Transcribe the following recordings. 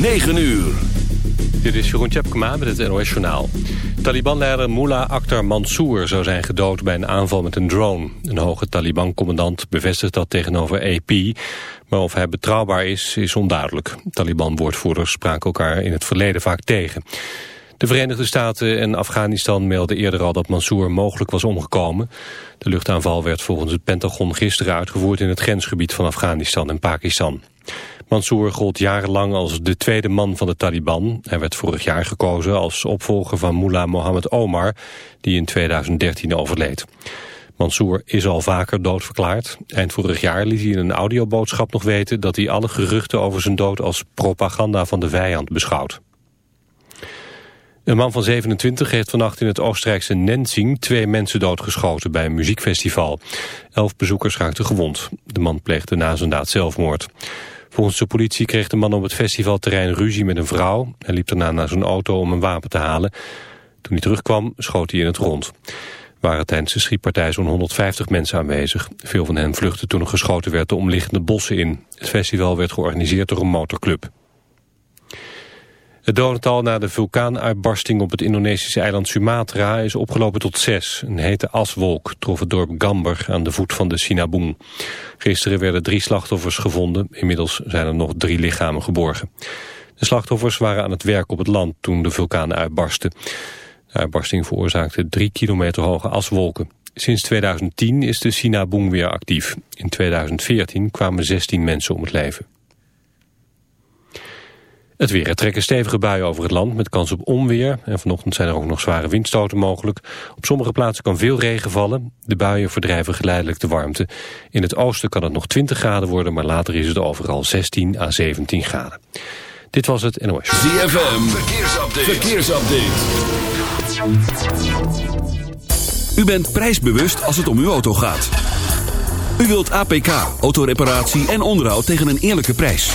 9 uur. Dit is Jeroen Tjepkema met het NOS Journaal. Taliban-leider Mullah Akhtar Mansour zou zijn gedood bij een aanval met een drone. Een hoge Taliban-commandant bevestigt dat tegenover AP. Maar of hij betrouwbaar is, is onduidelijk. Taliban-woordvoerders spraken elkaar in het verleden vaak tegen. De Verenigde Staten en Afghanistan meldden eerder al dat Mansour mogelijk was omgekomen. De luchtaanval werd volgens het Pentagon gisteren uitgevoerd in het grensgebied van Afghanistan en Pakistan. Mansour gold jarenlang als de tweede man van de Taliban. Hij werd vorig jaar gekozen als opvolger van Mullah Mohammed Omar, die in 2013 overleed. Mansour is al vaker doodverklaard. Eind vorig jaar liet hij in een audioboodschap nog weten dat hij alle geruchten over zijn dood als propaganda van de vijand beschouwt. Een man van 27 heeft vannacht in het Oostenrijkse Nenzing twee mensen doodgeschoten bij een muziekfestival. Elf bezoekers raakten gewond. De man pleegde na zijn daad zelfmoord. Volgens de politie kreeg de man op het festivalterrein ruzie met een vrouw. Hij liep daarna naar zijn auto om een wapen te halen. Toen hij terugkwam schoot hij in het rond. waren tijdens de schietpartij zo'n 150 mensen aanwezig. Veel van hen vluchtten toen er geschoten werd de omliggende bossen in. Het festival werd georganiseerd door een motorclub. Het dodental na de vulkaanuitbarsting op het Indonesische eiland Sumatra is opgelopen tot zes. Een hete aswolk trof het dorp Gamber aan de voet van de Sinabung. Gisteren werden drie slachtoffers gevonden. Inmiddels zijn er nog drie lichamen geborgen. De slachtoffers waren aan het werk op het land toen de vulkaan uitbarstte. De uitbarsting veroorzaakte drie kilometer hoge aswolken. Sinds 2010 is de Sinabung weer actief. In 2014 kwamen 16 mensen om het leven. Het weer. Er trekken stevige buien over het land met kans op onweer. En vanochtend zijn er ook nog zware windstoten mogelijk. Op sommige plaatsen kan veel regen vallen. De buien verdrijven geleidelijk de warmte. In het oosten kan het nog 20 graden worden, maar later is het overal 16 à 17 graden. Dit was het NOS. ZFM. Verkeersupdate. Verkeersupdate. U bent prijsbewust als het om uw auto gaat. U wilt APK, autoreparatie en onderhoud tegen een eerlijke prijs.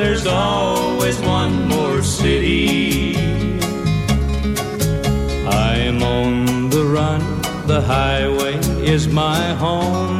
There's always one more city. I'm on the run, the highway is my home.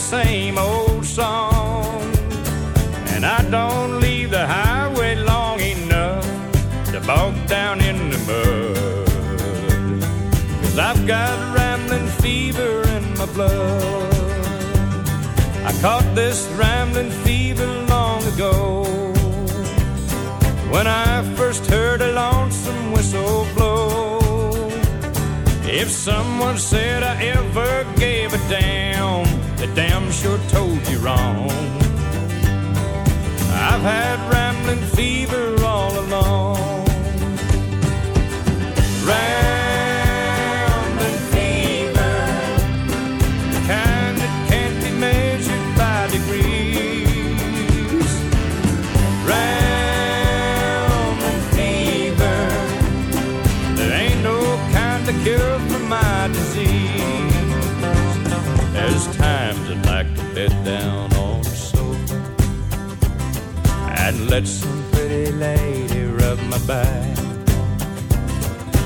The same old song. And I don't leave the highway long enough to bog down in the mud. Cause I've got rambling fever in my blood. I caught this rambling fever long ago. When I first heard a lonesome whistle blow, if someone said I ever gave a damn, the damn sure told you wrong. I've had rambling fever all along. Rambling let some pretty lady rub my back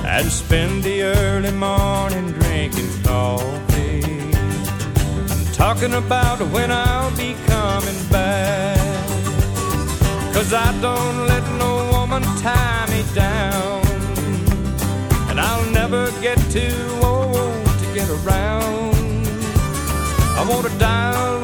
and spend the early morning drinking coffee talking about when I'll be coming back. Cause I don't let no woman tie me down. And I'll never get too old to get around. I want to die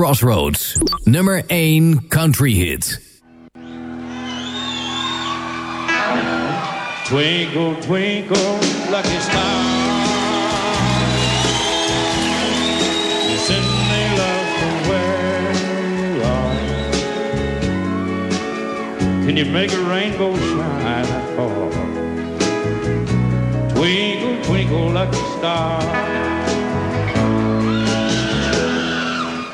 Crossroads, nummer 1 country hit. Twinkle, twinkle, lucky star. You send me love from where you are. Can you make a rainbow shine far? Twinkle, twinkle, lucky star.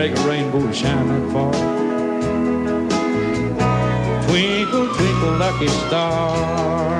Make a rainbow shine that far? Twinkle, twinkle, lucky star.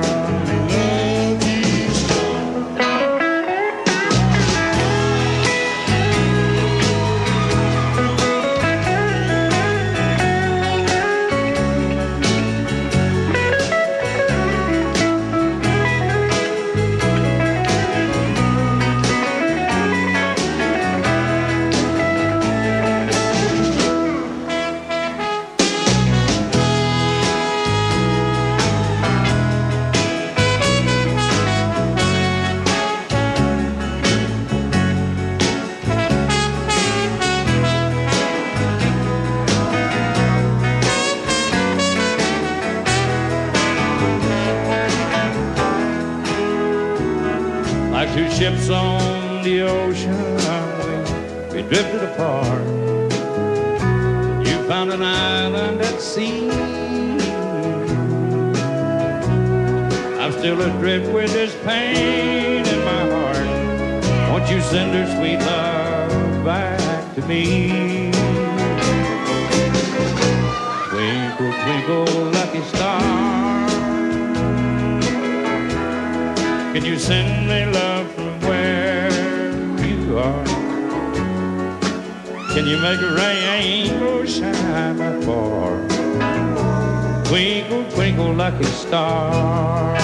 Star.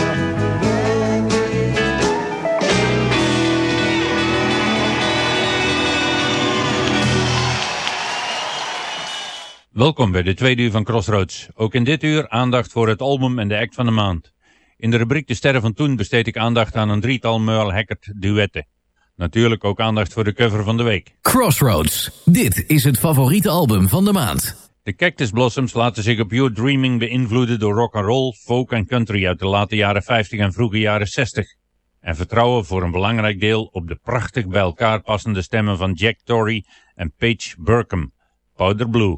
Welkom bij de tweede uur van Crossroads. Ook in dit uur aandacht voor het album en de act van de maand. In de rubriek De Sterren van Toen besteed ik aandacht aan een drietal Merle Haggard duetten. Natuurlijk ook aandacht voor de cover van de week. Crossroads. Dit is het favoriete album van de maand. De Cactus Blossoms laten zich op Your Dreaming beïnvloeden door rock and roll, folk en country uit de late jaren 50 en vroege jaren 60. En vertrouwen voor een belangrijk deel op de prachtig bij elkaar passende stemmen van Jack Torrey en Paige Burkham. Powder Blue.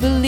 believe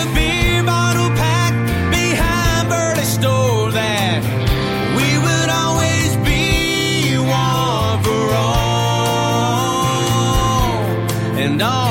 No.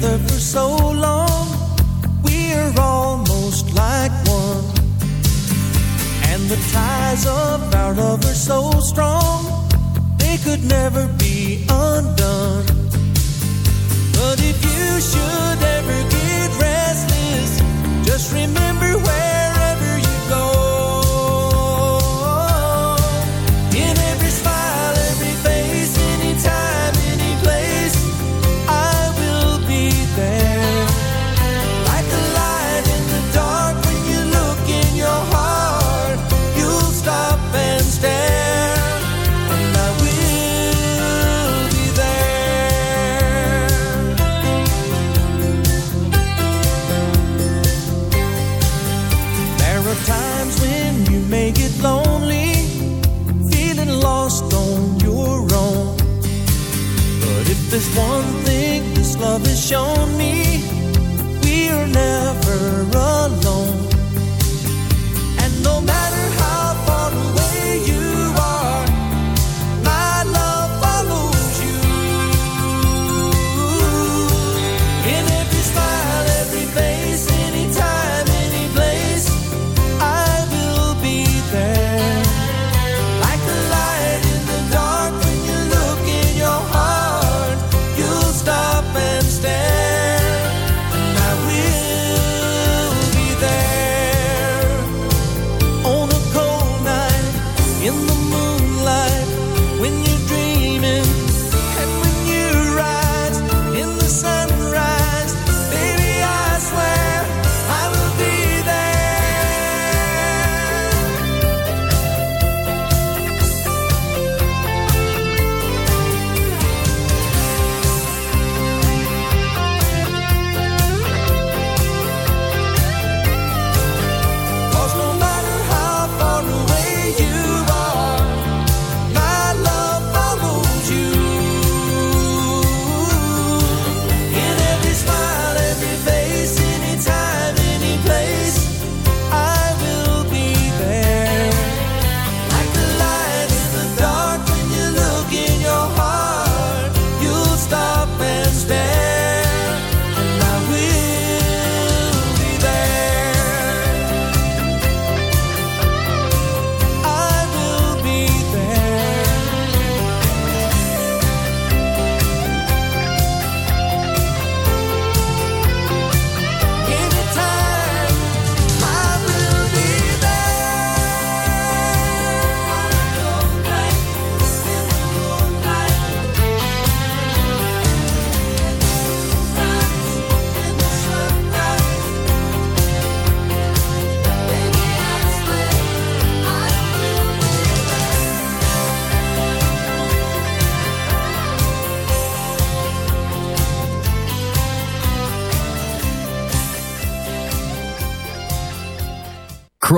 For so long, we're almost like one. And the ties of our love are so strong, they could never be undone. But if you should ever get restless, just remember wherever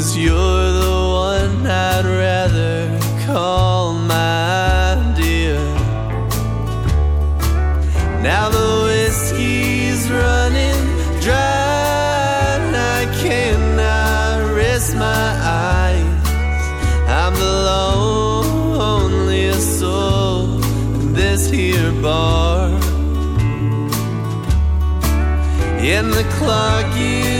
Cause you're the one I'd rather call my dear. Now the whiskey's running dry, and I cannot rest my eyes. I'm the loneliest soul in this here bar. And the clock is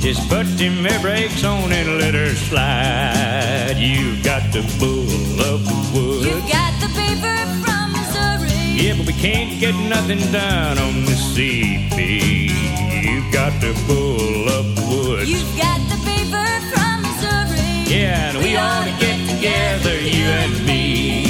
Just put them air brakes on and let her slide. You've got the bull of the woods. You've got the beaver from Missouri. Yeah, but we can't get nothing done on the CB. You've got the bull of the woods. You've got the beaver from Missouri. Yeah, and we ought to get together, you and me.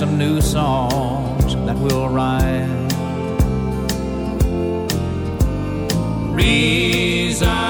some new songs that will rhyme. Reasons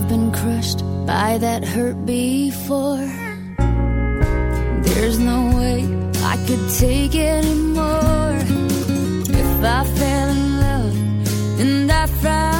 I've been crushed by that hurt before. There's no way I could take anymore. If I fell in love and I found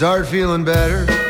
Start feeling better.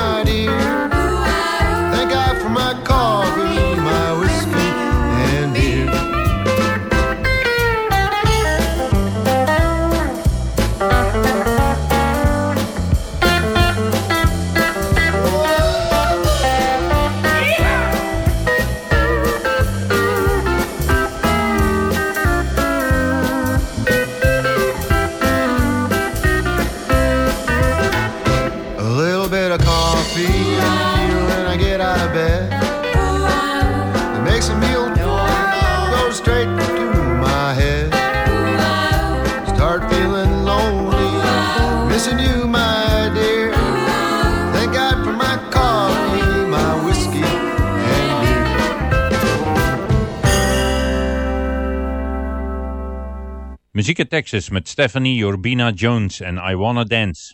Muziek uit Texas met Stephanie Urbina Jones en I Wanna Dance.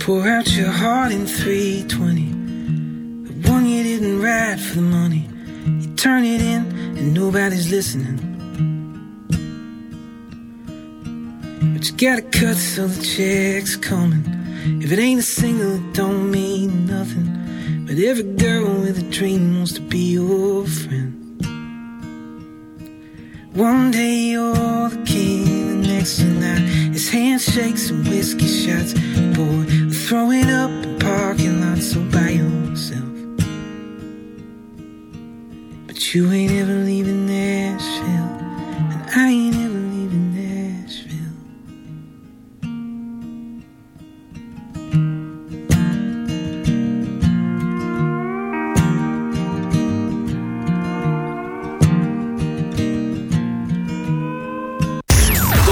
Pour out your heart in 320. The one you didn't write for the money. You turn it in and nobody's listening. But you gotta cut so the check's coming. If it ain't a single, it don't mean nothing. But every girl with a dream wants to be your friend. One day you're the king, the next you're not. It's handshakes and whiskey shots. Boy, throwing up in parking lots all by yourself. But you ain't ever leaving Nashville, and I ain't ever